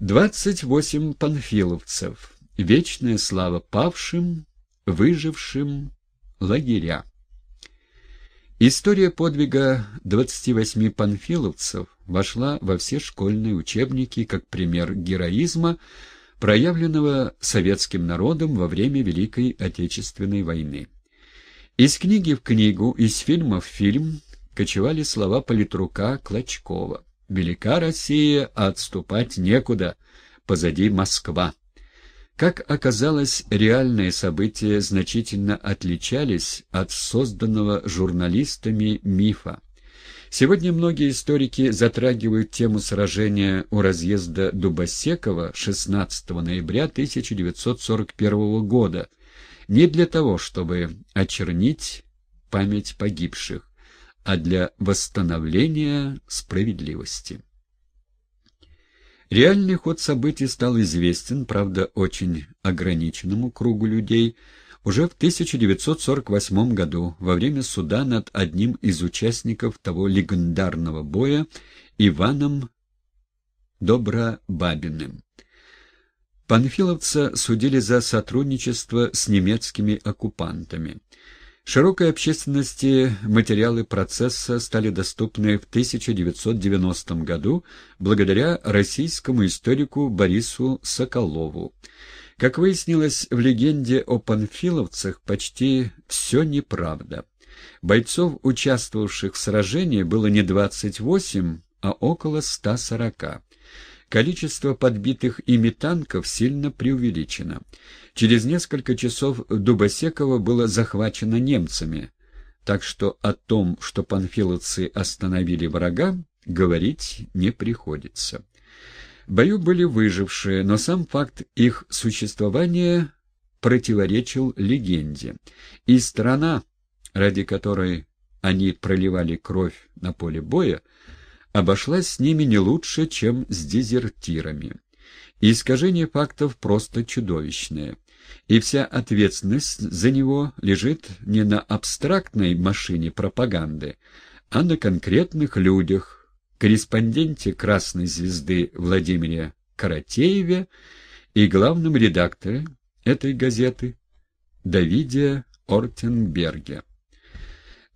Двадцать восемь панфиловцев. Вечная слава павшим, выжившим лагеря. История подвига 28 панфиловцев вошла во все школьные учебники как пример героизма, проявленного советским народом во время Великой Отечественной войны. Из книги в книгу, из фильма в фильм кочевали слова политрука Клочкова. «Велика Россия, а отступать некуда, позади Москва». Как оказалось, реальные события значительно отличались от созданного журналистами мифа. Сегодня многие историки затрагивают тему сражения у разъезда Дубосекова 16 ноября 1941 года не для того, чтобы очернить память погибших, а для восстановления справедливости. Реальный ход событий стал известен, правда, очень ограниченному кругу людей, уже в 1948 году во время суда над одним из участников того легендарного боя Иваном Добробабиным. Панфиловца судили за сотрудничество с немецкими оккупантами. Широкой общественности материалы процесса стали доступны в 1990 году благодаря российскому историку Борису Соколову. Как выяснилось в легенде о панфиловцах, почти все неправда. Бойцов, участвовавших в сражении, было не 28, а около 140. Количество подбитых ими танков сильно преувеличено. Через несколько часов Дубосеково было захвачено немцами, так что о том, что панфиловцы остановили врага, говорить не приходится. В бою были выжившие, но сам факт их существования противоречил легенде. И страна, ради которой они проливали кровь на поле боя, обошлась с ними не лучше, чем с дезертирами. И искажение фактов просто чудовищное. И вся ответственность за него лежит не на абстрактной машине пропаганды, а на конкретных людях, корреспонденте «Красной звезды» Владимире Каратееве и главном редакторе этой газеты Давиде Ортенберге.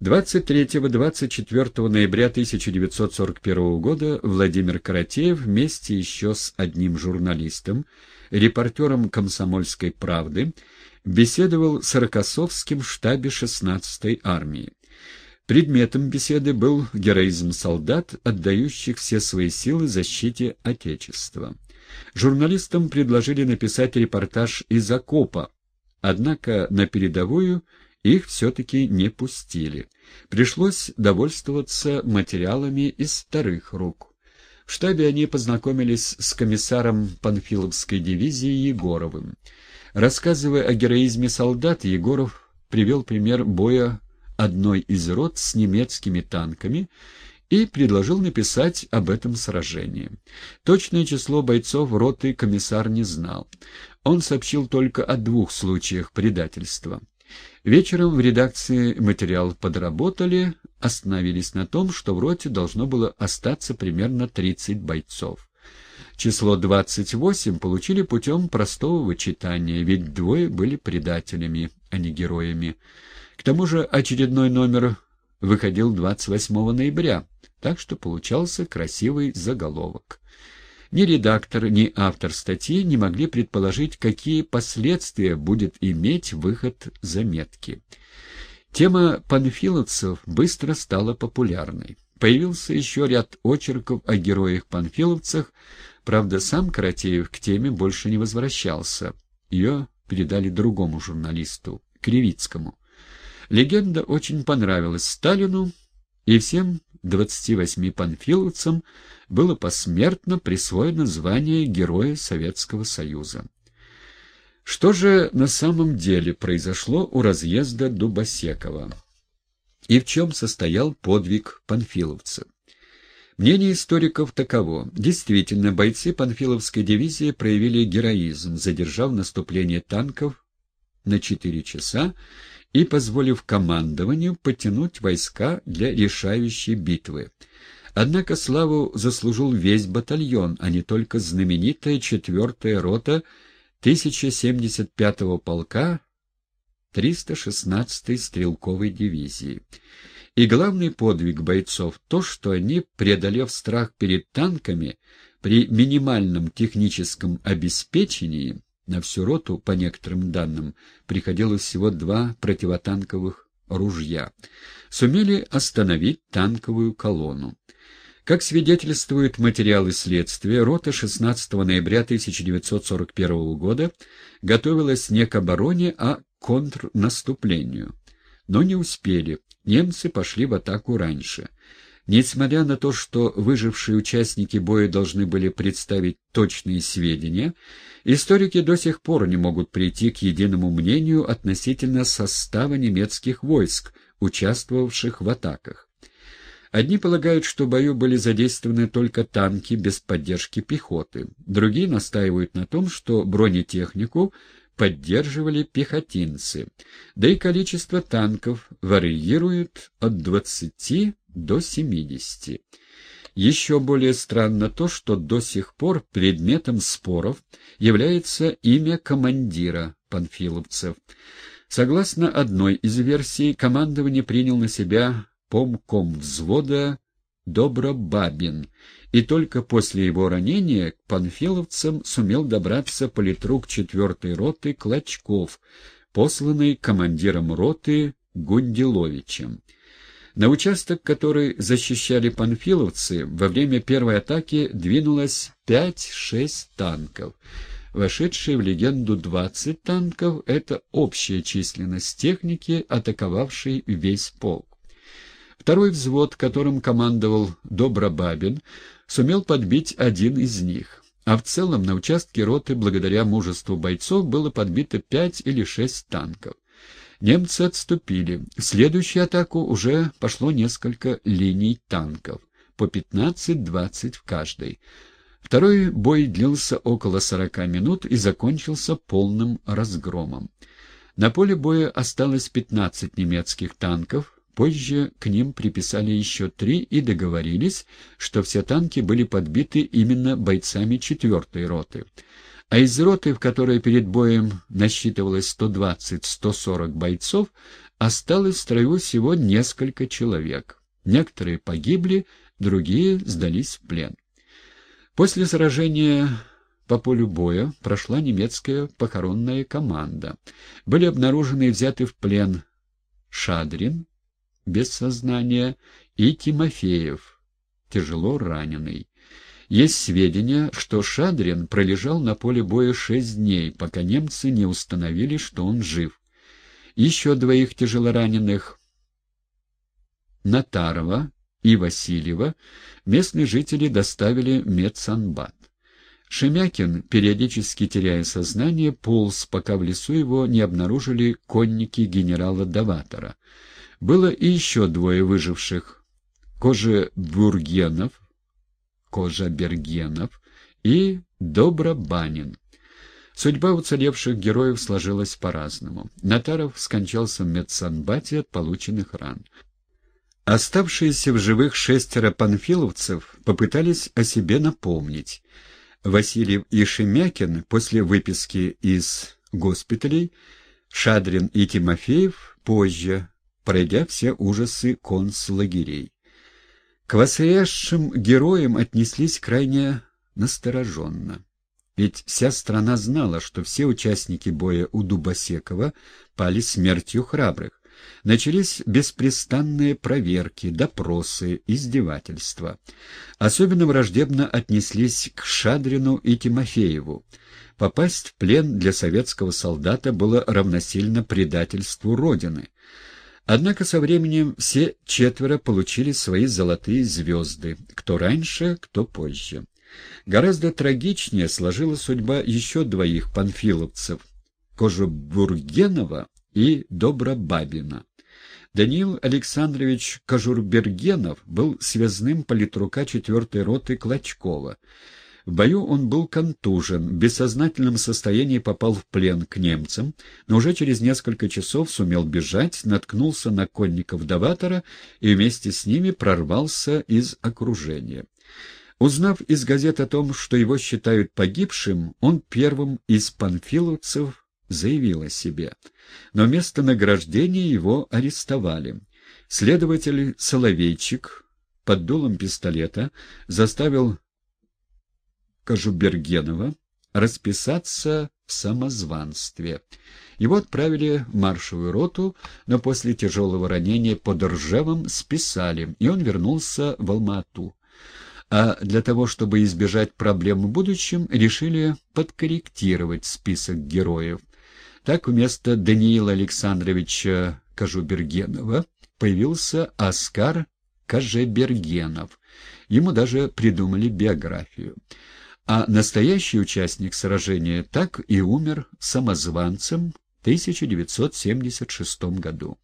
23-24 ноября 1941 года Владимир Каратеев вместе еще с одним журналистом, репортером «Комсомольской правды», беседовал с Рокоссовским в штабе 16-й армии. Предметом беседы был героизм солдат, отдающих все свои силы защите Отечества. Журналистам предложили написать репортаж из окопа, однако на передовую их все-таки не пустили. Пришлось довольствоваться материалами из вторых рук. В штабе они познакомились с комиссаром Панфиловской дивизии Егоровым. Рассказывая о героизме солдат, Егоров привел пример боя одной из рот с немецкими танками и предложил написать об этом сражении. Точное число бойцов роты комиссар не знал. Он сообщил только о двух случаях предательства. Вечером в редакции материал подработали, остановились на том, что в роте должно было остаться примерно 30 бойцов. Число 28 получили путем простого вычитания, ведь двое были предателями, а не героями. К тому же очередной номер выходил 28 ноября, так что получался красивый заголовок. Ни редактор, ни автор статьи не могли предположить, какие последствия будет иметь выход заметки. Тема панфиловцев быстро стала популярной. Появился еще ряд очерков о героях-панфиловцах, правда, сам Каратеев к теме больше не возвращался. Ее передали другому журналисту, Кривицкому. Легенда очень понравилась Сталину, и всем 28 панфиловцам было посмертно присвоено звание Героя Советского Союза. Что же на самом деле произошло у разъезда Дубосекова? И в чем состоял подвиг панфиловцев? Мнение историков таково. Действительно, бойцы Панфиловской дивизии проявили героизм, задержав наступление танков на 4 часа и позволив командованию потянуть войска для решающей битвы. Однако славу заслужил весь батальон, а не только знаменитая четвертая рота 1075-го полка 316-й стрелковой дивизии. И главный подвиг бойцов — то, что они, преодолев страх перед танками, при минимальном техническом обеспечении, на всю роту, по некоторым данным, приходилось всего два противотанковых ружья, сумели остановить танковую колонну. Как свидетельствуют материалы следствия, рота 16 ноября 1941 года готовилась не к обороне, а к контрнаступлению. Но не успели, немцы пошли в атаку раньше. Несмотря на то, что выжившие участники боя должны были представить точные сведения, историки до сих пор не могут прийти к единому мнению относительно состава немецких войск, участвовавших в атаках. Одни полагают, что в бою были задействованы только танки без поддержки пехоты. Другие настаивают на том, что бронетехнику поддерживали пехотинцы. Да и количество танков варьирует от 20 до 70. Еще более странно то, что до сих пор предметом споров является имя командира панфиловцев. Согласно одной из версий, командование принял на себя помком взвода Добробабин, и только после его ранения к панфиловцам сумел добраться политрук 4-й роты Клочков, посланный командиром роты Гунделовичем. На участок, который защищали панфиловцы, во время первой атаки двинулось 5-6 танков. Вошедшие в легенду 20 танков — это общая численность техники, атаковавшей весь полк. Второй взвод, которым командовал Добробабин, сумел подбить один из них. А в целом на участке роты, благодаря мужеству бойцов, было подбито пять или шесть танков. Немцы отступили. В следующую атаку уже пошло несколько линий танков, по 15-20 в каждой. Второй бой длился около 40 минут и закончился полным разгромом. На поле боя осталось 15 немецких танков, Позже к ним приписали еще три и договорились, что все танки были подбиты именно бойцами четвертой роты. А из роты, в которой перед боем насчитывалось 120-140 бойцов, осталось в строю всего несколько человек. Некоторые погибли, другие сдались в плен. После сражения по полю боя прошла немецкая похоронная команда. Были обнаружены и взяты в плен Шадрин, без сознания, и Тимофеев, тяжело раненый. Есть сведения, что Шадрин пролежал на поле боя шесть дней, пока немцы не установили, что он жив. Еще двоих тяжелораненых — Натарова и Васильева — местные жители доставили в медсанбат. Шемякин, периодически теряя сознание, полз, пока в лесу его не обнаружили конники генерала Даватора — было и еще двое выживших — Кожебургенов, Кожабергенов и Добробанин. Судьба уцелевших героев сложилась по-разному. Натаров скончался в медсанбате от полученных ран. Оставшиеся в живых шестеро панфиловцев попытались о себе напомнить. Васильев и Шемякин после выписки из госпиталей, Шадрин и Тимофеев позже, пройдя все ужасы концлагерей. К воскресшим героям отнеслись крайне настороженно. Ведь вся страна знала, что все участники боя у Дубосекова пали смертью храбрых. Начались беспрестанные проверки, допросы, издевательства. Особенно враждебно отнеслись к Шадрину и Тимофееву. Попасть в плен для советского солдата было равносильно предательству Родины. Однако со временем все четверо получили свои золотые звезды, кто раньше, кто позже. Гораздо трагичнее сложилась судьба еще двоих панфиловцев — Кожебургенова и Добробабина. Даниил Александрович Кожурбергенов был связным политрука 4-й роты Клочкова. В бою он был контужен, в бессознательном состоянии попал в плен к немцам, но уже через несколько часов сумел бежать, наткнулся на конников Даватора и вместе с ними прорвался из окружения. Узнав из газет о том, что его считают погибшим, он первым из панфиловцев заявил о себе. Но вместо награждения его арестовали. Следователь Соловейчик под дулом пистолета заставил Кожубергенова расписаться в самозванстве. Его отправили в маршевую роту, но после тяжелого ранения под Ржевом списали, и он вернулся в Алмату. А для того, чтобы избежать проблем в будущем, решили подкорректировать список героев. Так вместо Даниила Александровича Кожубергенова появился Оскар Кожебергенов. Ему даже придумали биографию а настоящий участник сражения так и умер самозванцем в 1976 году.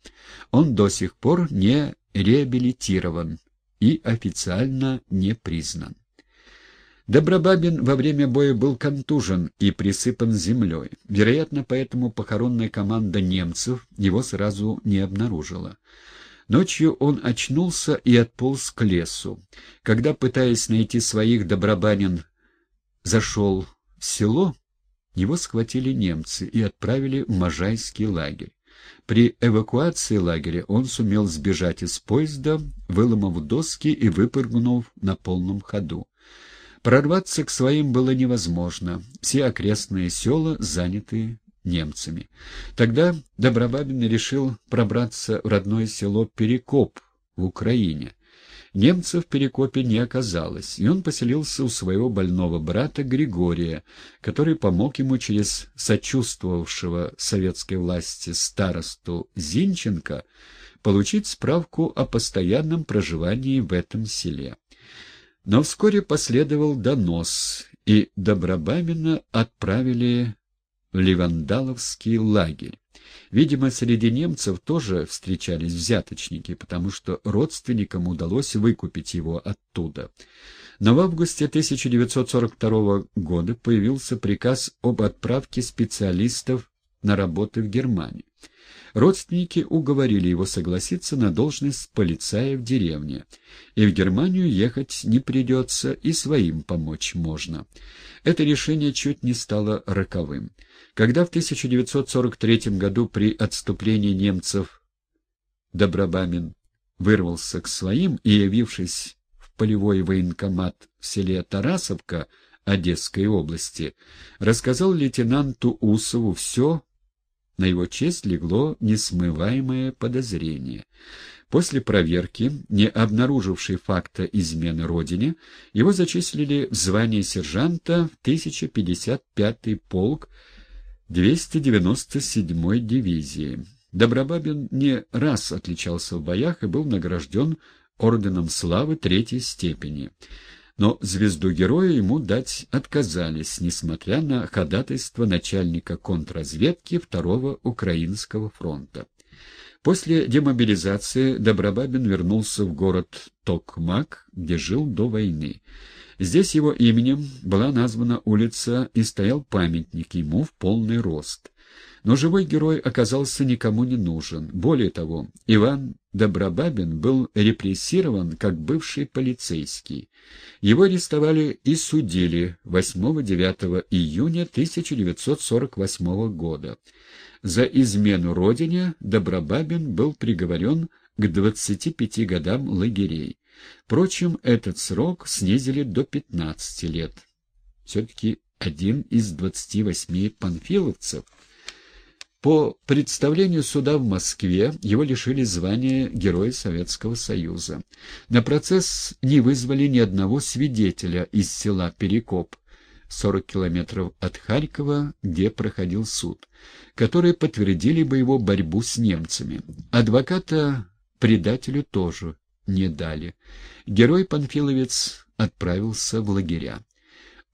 Он до сих пор не реабилитирован и официально не признан. Добробабин во время боя был контужен и присыпан землей. Вероятно, поэтому похоронная команда немцев его сразу не обнаружила. Ночью он очнулся и отполз к лесу. Когда, пытаясь найти своих, Добробанин зашел в село, его схватили немцы и отправили в Можайский лагерь. При эвакуации лагеря он сумел сбежать из поезда, выломав доски и выпрыгнув на полном ходу. Прорваться к своим было невозможно, все окрестные села заняты немцами. Тогда Добробабин решил пробраться в родное село Перекоп в Украине. Немцев в Перекопе не оказалось, и он поселился у своего больного брата Григория, который помог ему через сочувствовавшего советской власти старосту Зинченко получить справку о постоянном проживании в этом селе. Но вскоре последовал донос, и Добробамина отправили в Ливандаловский лагерь. Видимо, среди немцев тоже встречались взяточники, потому что родственникам удалось выкупить его оттуда. Но в августе 1942 года появился приказ об отправке специалистов на работы в Германию. Родственники уговорили его согласиться на должность полицая в деревне. И в Германию ехать не придется, и своим помочь можно. Это решение чуть не стало роковым. Когда в 1943 году при отступлении немцев Добробамин вырвался к своим и, явившись в полевой военкомат в селе Тарасовка Одесской области, рассказал лейтенанту Усову все, на его честь легло несмываемое подозрение. После проверки, не обнаружившей факта измены родине, его зачислили в звание сержанта в 1055-й полк 297-й дивизии. Добробабин не раз отличался в боях и был награжден орденом славы третьей степени но звезду героя ему дать отказались, несмотря на ходатайство начальника контрразведки Второго Украинского фронта. После демобилизации Добробабин вернулся в город Токмак, где жил до войны. Здесь его именем была названа улица и стоял памятник ему в полный рост. Но живой герой оказался никому не нужен. Более того, Иван Добробабин был репрессирован как бывший полицейский. Его арестовали и судили 8-9 июня 1948 года. За измену родине Добробабин был приговорен к 25 годам лагерей. Впрочем, этот срок снизили до 15 лет. Все-таки один из 28 панфиловцев — по представлению суда в Москве его лишили звания Героя Советского Союза. На процесс не вызвали ни одного свидетеля из села Перекоп, 40 километров от Харькова, где проходил суд, которые подтвердили бы его борьбу с немцами. Адвоката предателю тоже не дали. Герой Панфиловец отправился в лагеря.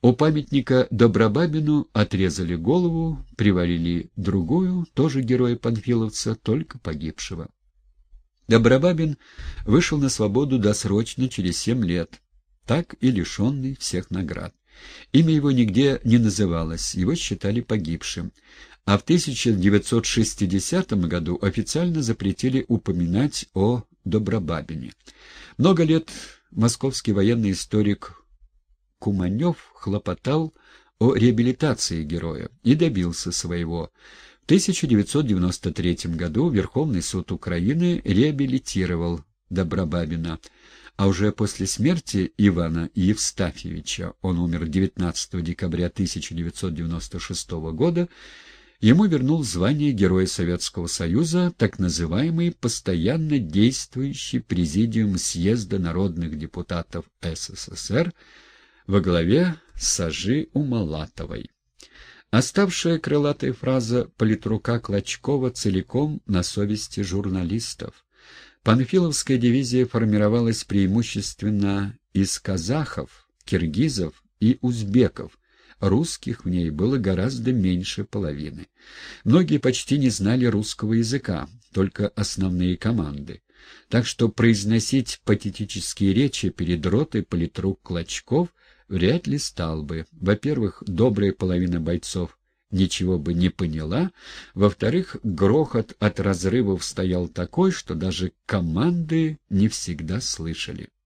У памятника Добробабину отрезали голову, привалили другую, тоже героя Панфиловца, только погибшего. Добробабин вышел на свободу досрочно через семь лет, так и лишенный всех наград. Имя его нигде не называлось, его считали погибшим. А в 1960 году официально запретили упоминать о Добробабине. Много лет московский военный историк Куманев хлопотал о реабилитации героя и добился своего. В 1993 году Верховный суд Украины реабилитировал Добробабина, а уже после смерти Ивана Евстафьевича, он умер 19 декабря 1996 года, ему вернул звание Героя Советского Союза так называемый постоянно действующий Президиум Съезда народных депутатов СССР во главе Сажи Умалатовой. Оставшая крылатая фраза политрука Клочкова целиком на совести журналистов. Панфиловская дивизия формировалась преимущественно из казахов, киргизов и узбеков, русских в ней было гораздо меньше половины. Многие почти не знали русского языка, только основные команды. Так что произносить патетические речи перед ротой политрук Клочков вряд ли стал бы. Во-первых, добрая половина бойцов ничего бы не поняла. Во-вторых, грохот от разрывов стоял такой, что даже команды не всегда слышали.